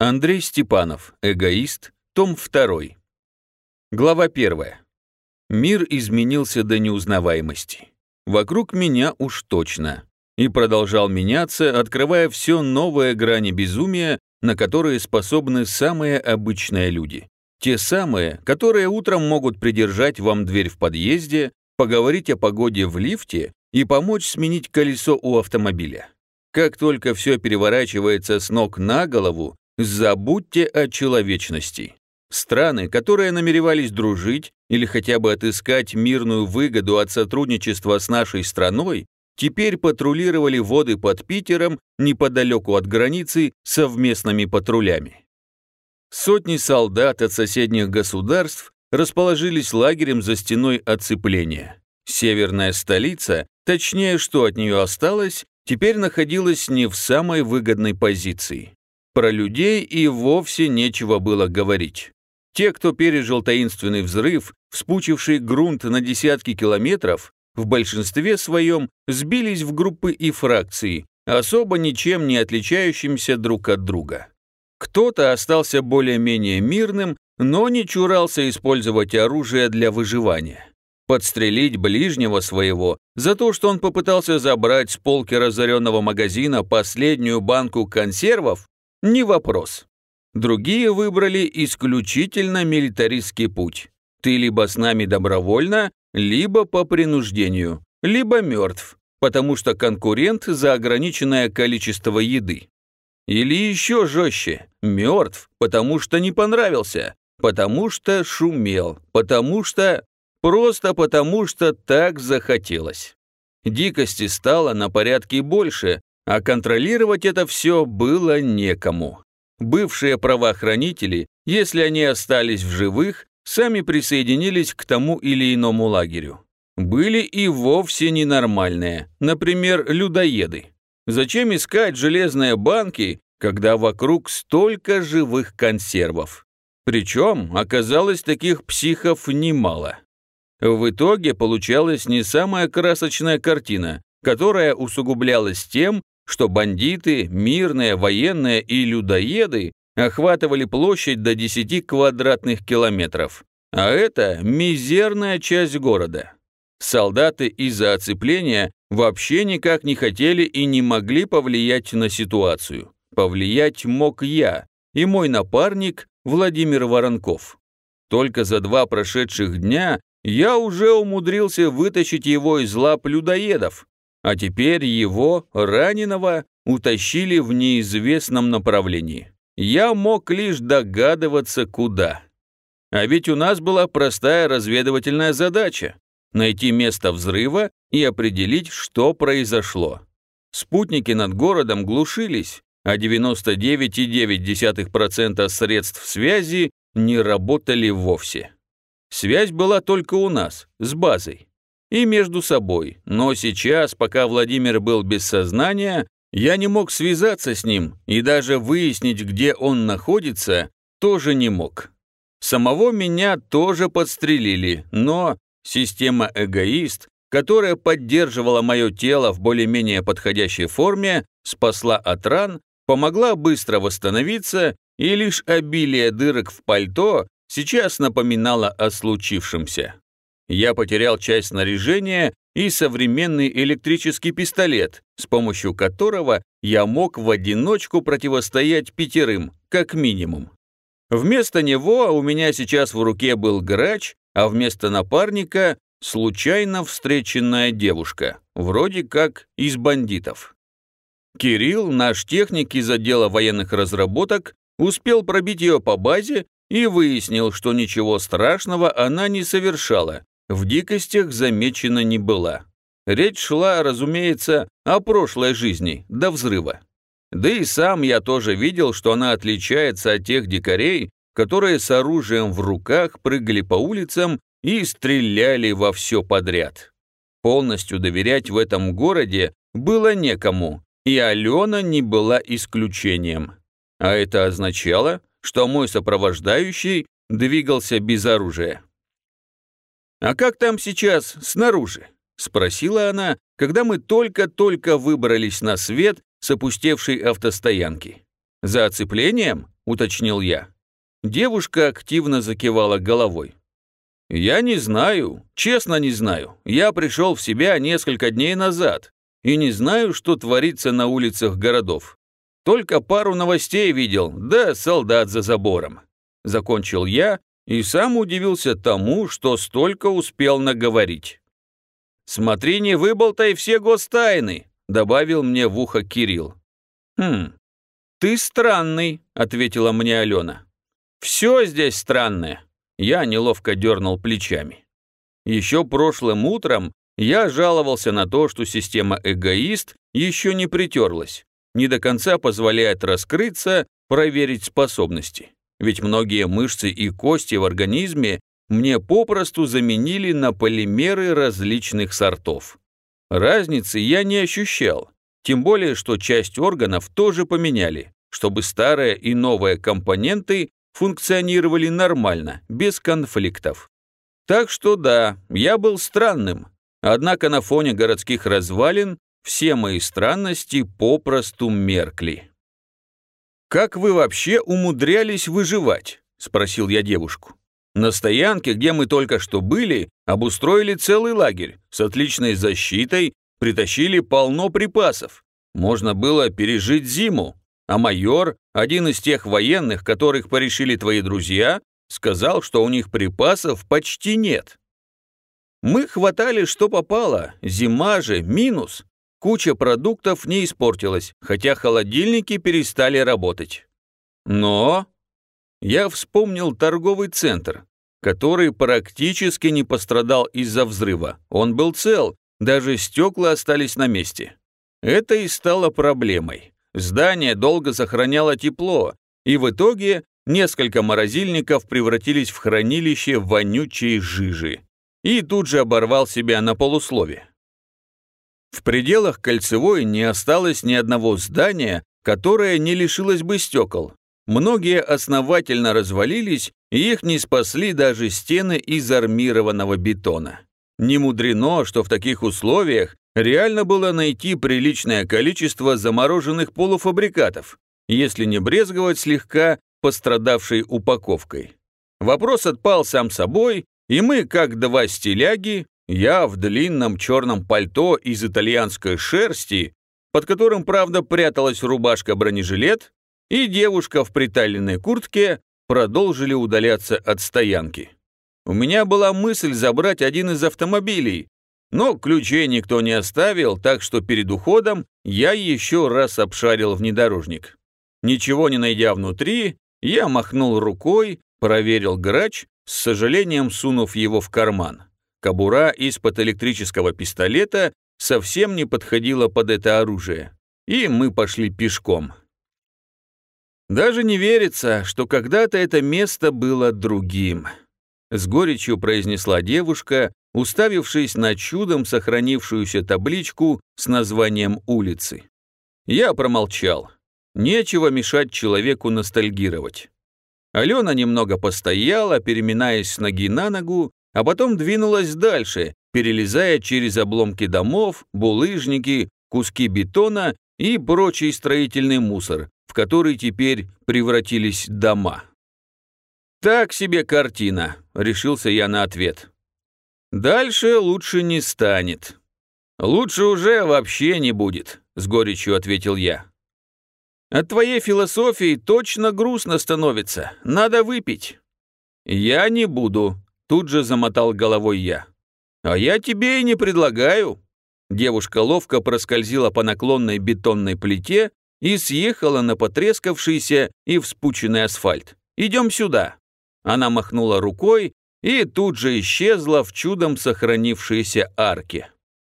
Андрей Степанов, эгоист, том 2. Глава 1. Мир изменился до неузнаваемости. Вокруг меня уж точно. И продолжал меняться, открывая все новые грани безумия, на которые способны самые обычные люди. Те самые, которые утром могут придержать вам дверь в подъезде, поговорить о погоде в лифте и помочь сменить колесо у автомобиля. Как только все переворачивается с ног на голову, Забудьте о человечности. Страны, которые намеревались дружить или хотя бы отыскать мирную выгоду от сотрудничества с нашей страной, теперь патрулировали воды под Питером неподалеку от границы совместными патрулями. Сотни солдат от соседних государств расположились лагерем за стеной оцепления. Северная столица, точнее, что от нее осталось, теперь находилась не в самой выгодной позиции. Про людей и вовсе нечего было говорить. Те, кто пережил таинственный взрыв, вспучивший грунт на десятки километров, в большинстве своем сбились в группы и фракции, особо ничем не отличающимся друг от друга. Кто-то остался более-менее мирным, но не чурался использовать оружие для выживания. Подстрелить ближнего своего за то, что он попытался забрать с полки разоренного магазина последнюю банку консервов, не вопрос. Другие выбрали исключительно милитаристский путь. Ты либо с нами добровольно, либо по принуждению, либо мертв, потому что конкурент за ограниченное количество еды. Или еще жестче, мертв, потому что не понравился, потому что шумел, потому что... Просто потому что так захотелось. Дикости стало на порядке больше, а контролировать это все было некому. Бывшие правоохранители, если они остались в живых, сами присоединились к тому или иному лагерю. Были и вовсе ненормальные, например, людоеды. Зачем искать железные банки, когда вокруг столько живых консервов? Причем оказалось таких психов немало. В итоге получалась не самая красочная картина, которая усугублялась тем, что бандиты, мирные, военные и людоеды охватывали площадь до 10 квадратных километров, а это мизерная часть города. Солдаты из-за оцепления вообще никак не хотели и не могли повлиять на ситуацию. Повлиять мог я и мой напарник Владимир Воронков. Только за два прошедших дня я уже умудрился вытащить его из лап людоедов, а теперь его, раненого, утащили в неизвестном направлении. Я мог лишь догадываться, куда. А ведь у нас была простая разведывательная задача – найти место взрыва и определить, что произошло. Спутники над городом глушились, а 99,9% средств связи не работали вовсе. Связь была только у нас, с базой и между собой, но сейчас, пока Владимир был без сознания, я не мог связаться с ним и даже выяснить, где он находится, тоже не мог. Самого меня тоже подстрелили, но система «Эгоист», которая поддерживала мое тело в более-менее подходящей форме, спасла от ран, помогла быстро восстановиться, и лишь обилие дырок в пальто сейчас напоминало о случившемся. Я потерял часть снаряжения и современный электрический пистолет, с помощью которого я мог в одиночку противостоять пятерым, как минимум. Вместо него у меня сейчас в руке был грач, а вместо напарника – случайно встреченная девушка, вроде как из бандитов. Кирилл, наш техник из отдела военных разработок, успел пробить ее по базе и выяснил, что ничего страшного она не совершала, в дикостях замечена не была. Речь шла, разумеется, о прошлой жизни, до взрыва. Да и сам я тоже видел, что она отличается от тех дикарей, которые с оружием в руках прыгали по улицам и стреляли во все подряд. Полностью доверять в этом городе было некому, и Алена не была исключением. А это означало, что мой сопровождающий двигался без оружия. «А как там сейчас снаружи?» — спросила она, когда мы только-только выбрались на свет с опустевшей автостоянки. «За оцеплением? — уточнил я. Девушка активно закивала головой. «Я не знаю, честно не знаю. Я пришел в себя несколько дней назад и не знаю, что творится на улицах городов. Только пару новостей видел, да солдат за забором». Закончил я и сам удивился тому, что столько успел наговорить. «Смотри, не выболтай все гостайны», — добавил мне в ухо Кирилл. «Хм, ты странный», — ответила мне Алена. «Все здесь странное», — я неловко дернул плечами. Еще прошлым утром я жаловался на то, что система «Эгоист» еще не притерлась, не до конца позволяет раскрыться, проверить способности. Ведь многие мышцы и кости в организме мне попросту заменили на полимеры различных сортов. Разницы я не ощущал, тем более, что часть органов тоже поменяли, чтобы старые и новые компоненты функционировали нормально, без конфликтов. Так что да, я был странным, однако на фоне городских развалин все мои странности попросту меркли. «Как вы вообще умудрялись выживать?» – спросил я девушку. На стоянке, где мы только что были, обустроили целый лагерь с отличной защитой, притащили полно припасов. Можно было пережить зиму. А майор, один из тех военных, которых порешили твои друзья, сказал, что у них припасов почти нет. Мы хватали, что попало, зима же, минус. Куча продуктов не испортилась, хотя холодильники перестали работать. Но я вспомнил торговый центр, который практически не пострадал из-за взрыва. Он был цел, даже стекла остались на месте. Это и стало проблемой. Здание долго сохраняло тепло, и в итоге несколько морозильников превратились в хранилище вонючей жижи. И тут же оборвал себя на полуслове. В пределах Кольцевой не осталось ни одного здания, которое не лишилось бы стекол, Многие основательно развалились, и их не спасли даже стены из армированного бетона. Не мудрено, что в таких условиях реально было найти приличное количество замороженных полуфабрикатов, если не брезговать слегка пострадавшей упаковкой. Вопрос отпал сам собой, и мы, как два стиляги, я в длинном черном пальто из итальянской шерсти, под которым, правда, пряталась рубашка-бронежилет, и девушка в приталенной куртке продолжили удаляться от стоянки. У меня была мысль забрать один из автомобилей, но ключей никто не оставил, так что перед уходом я еще раз обшарил внедорожник. Ничего не найдя внутри, я махнул рукой, проверил грач, с сожалением сунув его в карман. Кобура из-под электрического пистолета совсем не подходила под это оружие, и мы пошли пешком. Даже не верится, что когда-то это место было другим. С горечью произнесла девушка, уставившись на чудом сохранившуюся табличку с названием улицы. Я промолчал. Нечего мешать человеку ностальгировать. Алена немного постояла, переминаясь с ноги на ногу, а потом двинулась дальше, перелезая через обломки домов, булыжники, куски бетона и прочий строительный мусор, в который теперь превратились дома. «Так себе картина», — решился я на ответ. «Дальше лучше не станет». «Лучше уже вообще не будет», — с горечью ответил я. «От твоей философии точно грустно становится. Надо выпить». «Я не буду», — тут же замотал головой я. «А я тебе и не предлагаю». Девушка ловко проскользила по наклонной бетонной плите и съехала на потрескавшийся и вспученный асфальт. «Идем сюда». Она махнула рукой и тут же исчезла в чудом сохранившейся арке.